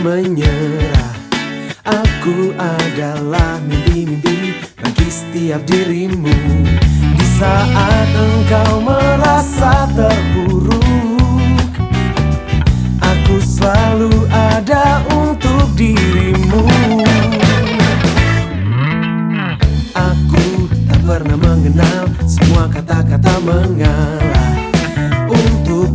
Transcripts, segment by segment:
menyerah. Aku adalah mimpi-mimpi bagi setiap dirimu. Di saat engkau merasa terburuk Aku selalu ada untuk dirimu. Aku tak pernah mengenal semua kata-kata mengalah. Untuk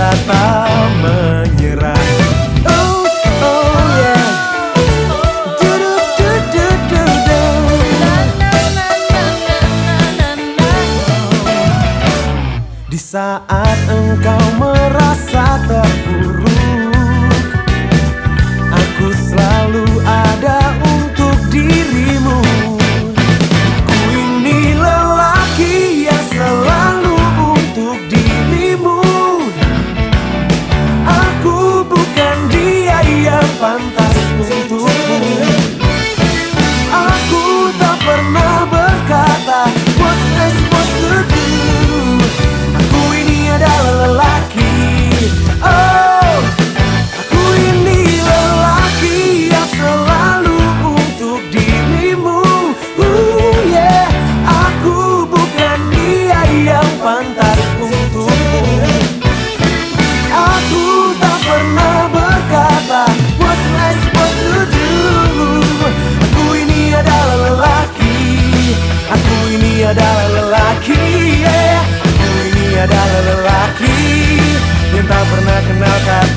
kata menyerah Oh, oh yeah Du, du, du, du, du, du. Di saat engkau merasa ter Tiada lelaki yang tak pernah kenal kata